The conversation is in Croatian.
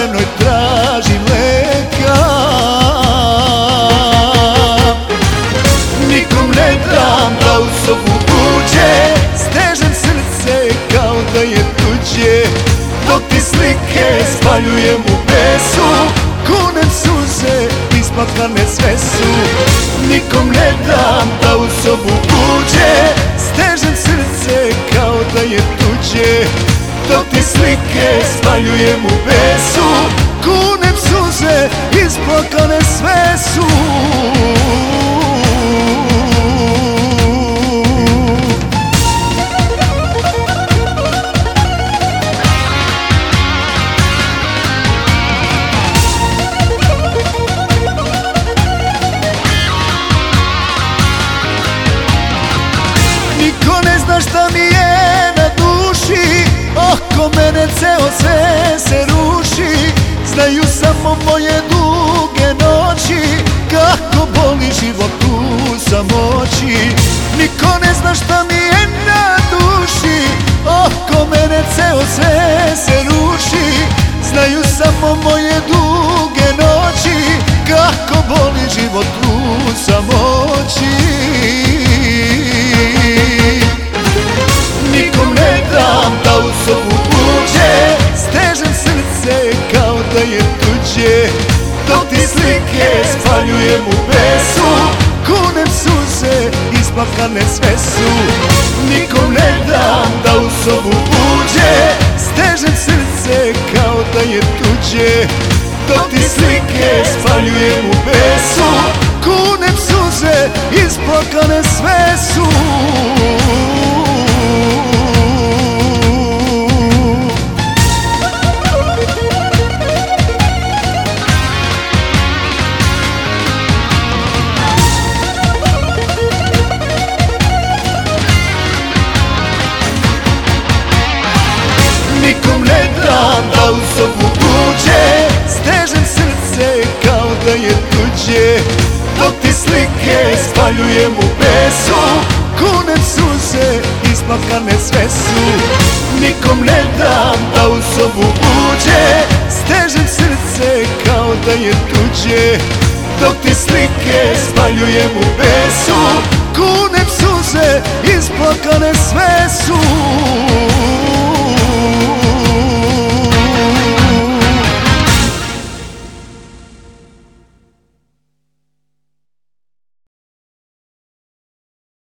prevarenoj tražim leka. Nikom ne dam da u sobu uđe. Stežem srce kao da je tuđe. Dok ti slike spaljujem u besu. Kunem suze, isplakane sve su Nikom ne dam da u sobu uđe. Stežem srce kao da je tuđe Dok ti slike spaljujem u besu Kunem suze, isplakane sve su Oko mene ceo sve se ruši Znaju samo moje duge noći. Kako boli život u samoći Niko ne zna šta mi je na duši. Oko mene ceo sve se ruši Znaju samo moje duge noći. Kako boli život u samoći slike spaljujem u besu Kunem suze, isplakane sve su. Nikom ne dam da u sobu uđe. Stežem srce kao da je tuđe. Dok ti slike spaljujem u besu Kunem suze, isplakane sve su Nikom ne dam da u sobu uđe. Stežem srce kao da je tuđe Dok ti slike spaljujem u besu. Kunem suze, isplakane sve su